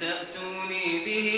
تأتوني به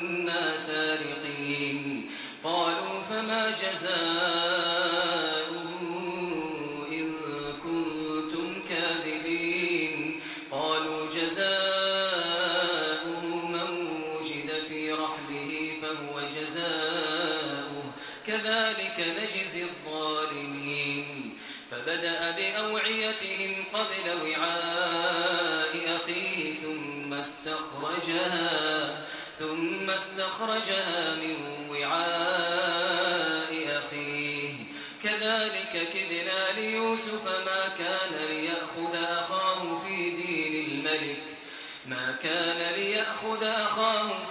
استخرجها ثم استخرجها من وعاء كان ليأخذ أخاه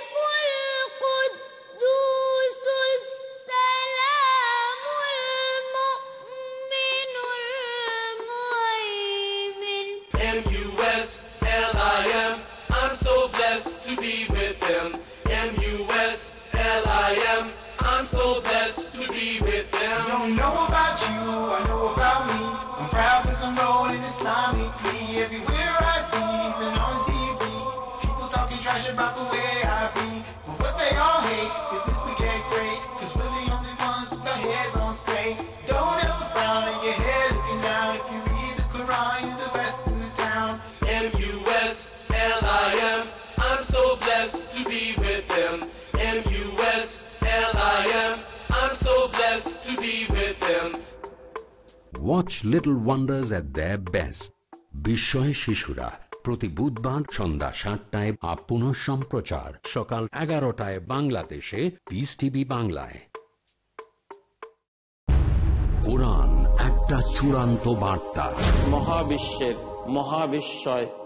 To be with him. M-U-S-L-I-M. I'm so blessed to be with him. Don't know about you, I know about me. I'm proud cause I'm rolling Islamically. Everywhere I see, even on TV. People talking trash about the way I be. But what they all hate is if we get great. Cause we're the only ones with our heads on straight. Don't ever frown at your head looking down. If you read the Quran, you're the best in the town. M-U-S-L-I-M. blessed to be with them. M U S L I M. I'm so blessed to be with them. Watch Little Wonders at their best. Bishoy Shishura. প্রতি বুধবার সন্ধ্যা সাতটায় আপন সম্প্রচার সকাল এগারোটায় বাংলাদেশে Peace TV বাংলায় কোরআন একটা চূড়ান্ত বার্তা মহাবিশ্বের মহাবিশ্বয়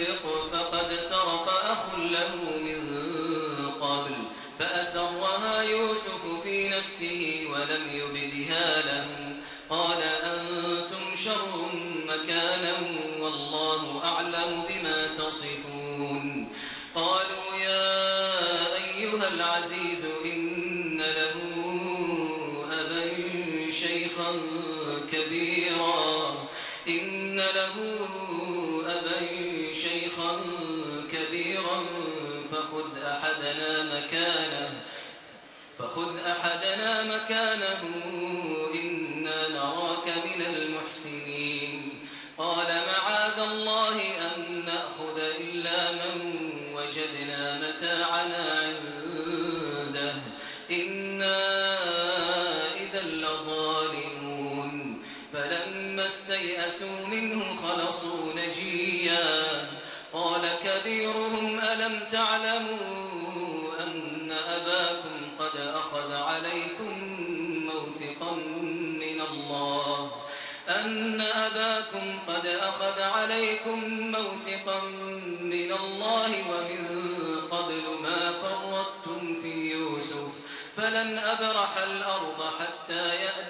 يسرق فقد سرق أخ له من قبل فأسرها يوسف في نفسه ولم يبدها مكانه إنا نراك من المحسنين. قال معاذ الله أن نأخذ إلا من وجدنا متاعنا عنده. إنا إذا لظالمون. فلما استيأسوا منه خلصوا نجيا. قال كبيرهم ألم تعلموا عليكم موثقا من الله ومن قبل ما فرطتم في يوسف فلن أبرح الأرض حتى يأذن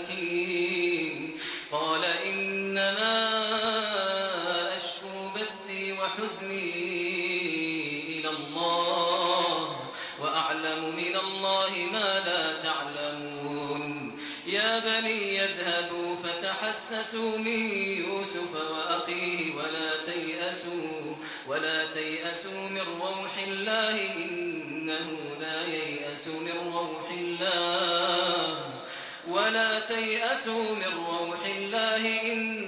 فتحسسوا من يوسف وأخيه ولا تيأسوا ولا تيأسوا من روح الله إنه لا ييأس من روح الله. ولا تيأسوا من روح الله إنه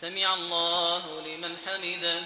سمع الله لمن حمده.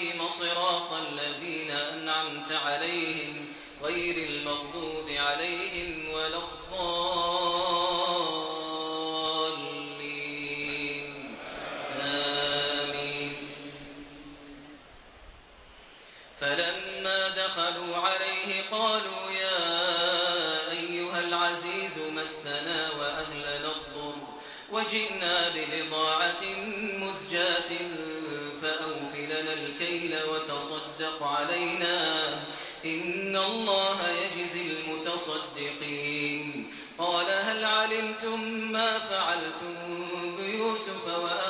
المستقيم صراط الذين أنعمت عليهم لنا الكيل وتصدق علينا إن الله يجزي المتصدقين. قال هل علمتم ما فعلتم بيوسف وأخيه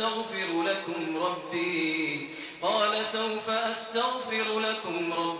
أستغفر لكم ربي. قال سوف أستغفر لكم ربي.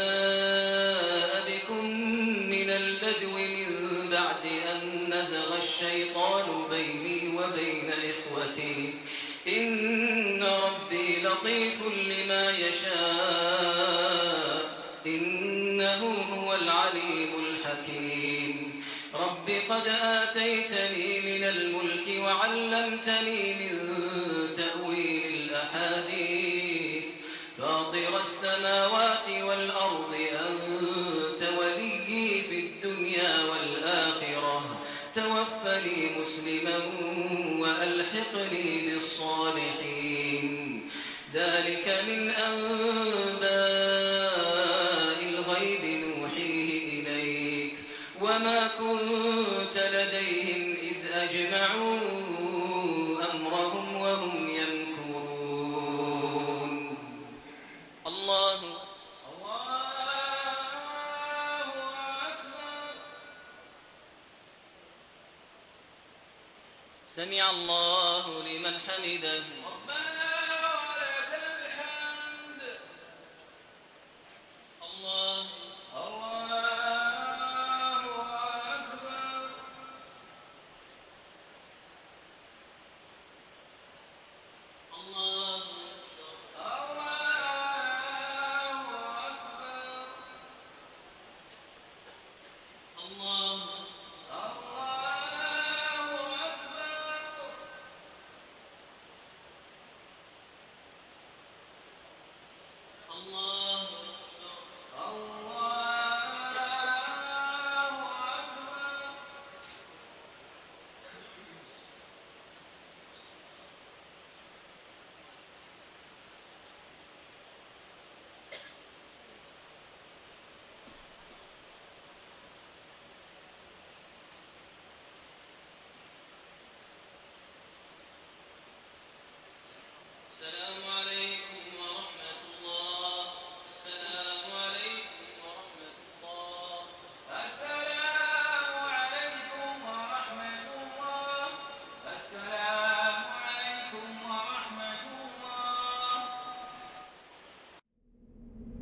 توفني مسلما وألحقني